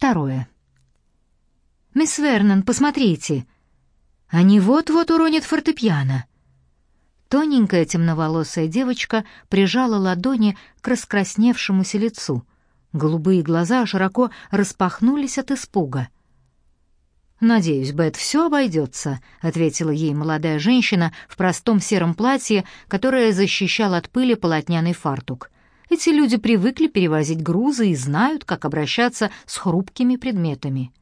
Второе. «Мисс Вернон, посмотрите! Они вот-вот уронят фортепиано!» Тоненькая темноволосая девочка прижала ладони к раскрасневшемуся лицу. Голубые глаза широко распахнулись от испуга. «Надеюсь, Бет, все обойдется», — ответила ей молодая женщина в простом сером платье, которое защищал от пыли полотняный фартук. Эти люди привыкли перевозить грузы и знают, как обращаться с хрупкими предметами.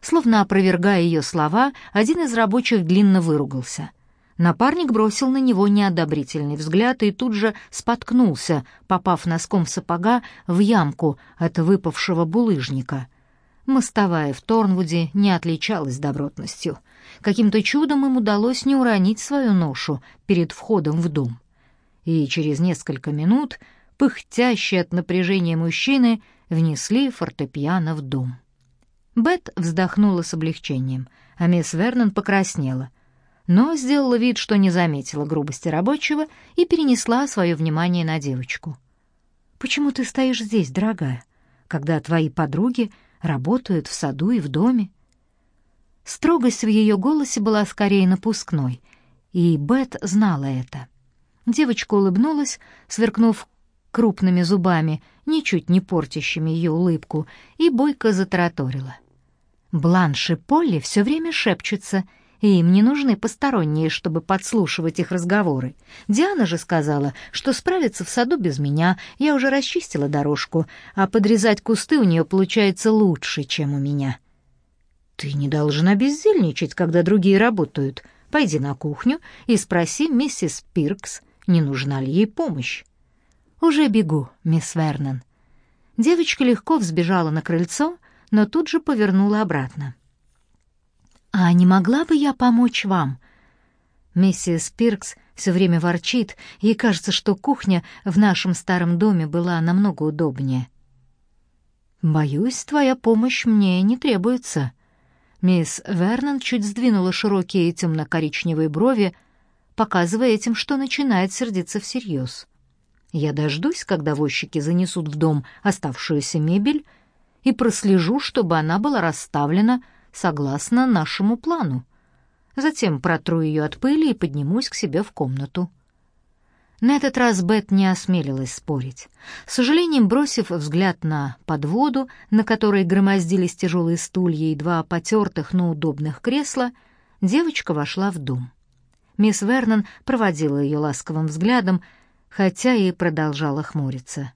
Словно опровергая ее слова, один из рабочих длинно выругался — Напарник бросил на него неодобрительный взгляд и тут же споткнулся, попав носком сапога в ямку от выпавшего булыжника. Мостовая в Торнвуде не отличалась добротностью. Каким-то чудом им удалось не уронить свою ношу перед входом в дом. И через несколько минут пыхтящие от напряжения мужчины внесли фортепиано в дом. Бет вздохнула с облегчением, а мисс Вернон покраснела — но сделала вид, что не заметила грубости рабочего и перенесла свое внимание на девочку. «Почему ты стоишь здесь, дорогая, когда твои подруги работают в саду и в доме?» Строгость в ее голосе была скорее напускной, и Бет знала это. Девочка улыбнулась, сверкнув крупными зубами, ничуть не портящими ее улыбку, и бойко затараторила. Бланш и Полли все время шепчутся — и им не нужны посторонние, чтобы подслушивать их разговоры. Диана же сказала, что справится в саду без меня, я уже расчистила дорожку, а подрезать кусты у нее получается лучше, чем у меня. Ты не должна бездельничать, когда другие работают. Пойди на кухню и спроси миссис Пиркс, не нужна ли ей помощь. Уже бегу, мисс Вернон. Девочка легко взбежала на крыльцо, но тут же повернула обратно. «А не могла бы я помочь вам?» Миссис Пиркс все время ворчит, ей кажется, что кухня в нашем старом доме была намного удобнее. «Боюсь, твоя помощь мне не требуется». Мисс Вернон чуть сдвинула широкие темно-коричневые брови, показывая этим, что начинает сердиться всерьез. «Я дождусь, когда возчики занесут в дом оставшуюся мебель, и прослежу, чтобы она была расставлена согласно нашему плану. Затем протру ее от пыли и поднимусь к себе в комнату. На этот раз Бет не осмелилась спорить. С сожалением бросив взгляд на подводу, на которой громоздились тяжелые стулья и два потертых, но удобных кресла, девочка вошла в дом. Мисс Вернон проводила ее ласковым взглядом, хотя и продолжала хмуриться.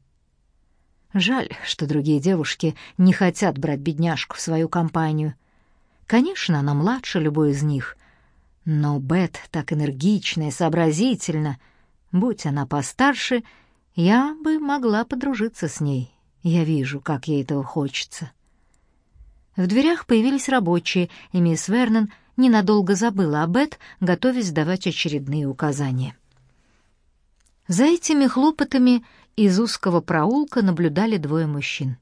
Жаль, что другие девушки не хотят брать бедняжку в свою компанию — Конечно, она младше любой из них, но Бет так энергична и сообразительна. Будь она постарше, я бы могла подружиться с ней. Я вижу, как ей этого хочется. В дверях появились рабочие, и мисс Вернон ненадолго забыла о Бет, готовясь давать очередные указания. За этими хлопотами из узкого проулка наблюдали двое мужчин.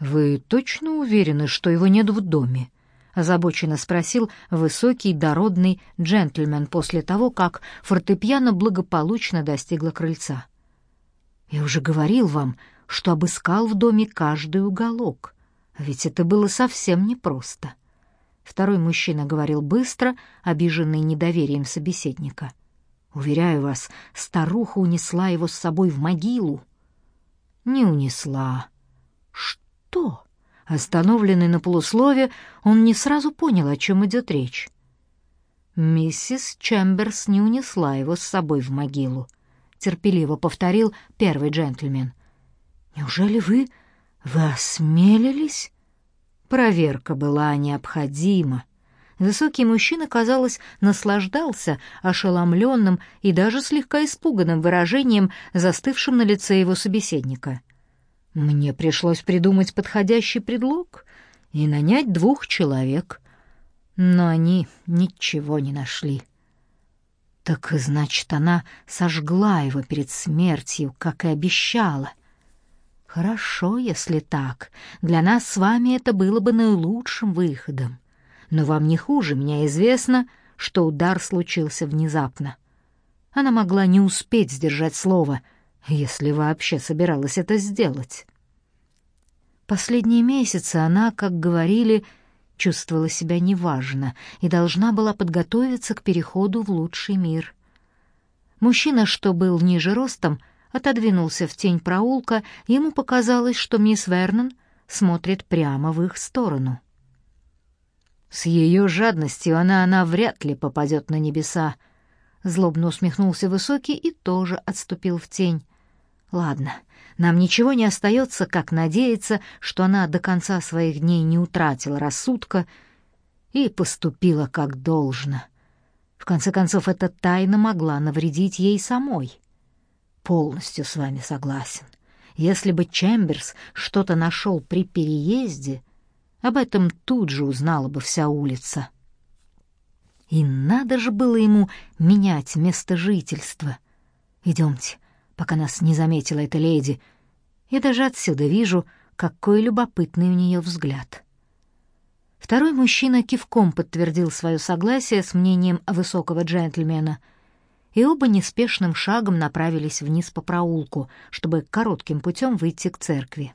«Вы точно уверены, что его нет в доме?» — озабоченно спросил высокий дородный джентльмен после того, как фортепиано благополучно достигло крыльца. «Я уже говорил вам, что обыскал в доме каждый уголок, ведь это было совсем непросто». Второй мужчина говорил быстро, обиженный недоверием собеседника. «Уверяю вас, старуха унесла его с собой в могилу». «Не унесла». «Что?» что?» Остановленный на полуслове, он не сразу понял, о чем идет речь. Миссис Чемберс не унесла его с собой в могилу, терпеливо повторил первый джентльмен. Неужели вы вы осмелились? Проверка была необходима. Высокий мужчина, казалось, наслаждался ошеломленным и даже слегка испуганным выражением, застывшим на лице его собеседника — мне пришлось придумать подходящий предлог и нанять двух человек, но они ничего не нашли. Так значит, она сожгла его перед смертью, как и обещала. Хорошо, если так. Для нас с вами это было бы наилучшим выходом. Но вам не хуже меня известно, что удар случился внезапно. Она могла не успеть сдержать слово — если вообще собиралась это сделать. Последние месяцы она, как говорили, чувствовала себя неважно и должна была подготовиться к переходу в лучший мир. Мужчина, что был ниже ростом, отодвинулся в тень проулка, ему показалось, что мисс Вернон смотрит прямо в их сторону. С ее жадностью она, она вряд ли попадет на небеса. Злобно усмехнулся Высокий и тоже отступил в тень. Ладно, нам ничего не остается, как надеяться, что она до конца своих дней не утратила рассудка и поступила как должно. В конце концов, эта тайна могла навредить ей самой. Полностью с вами согласен. Если бы Чемберс что-то нашел при переезде, об этом тут же узнала бы вся улица. И надо же было ему менять место жительства. Идемте, пока нас не заметила эта леди. Я даже отсюда вижу, какой любопытный у нее взгляд. Второй мужчина кивком подтвердил свое согласие с мнением высокого джентльмена, и оба неспешным шагом направились вниз по проулку, чтобы коротким путем выйти к церкви.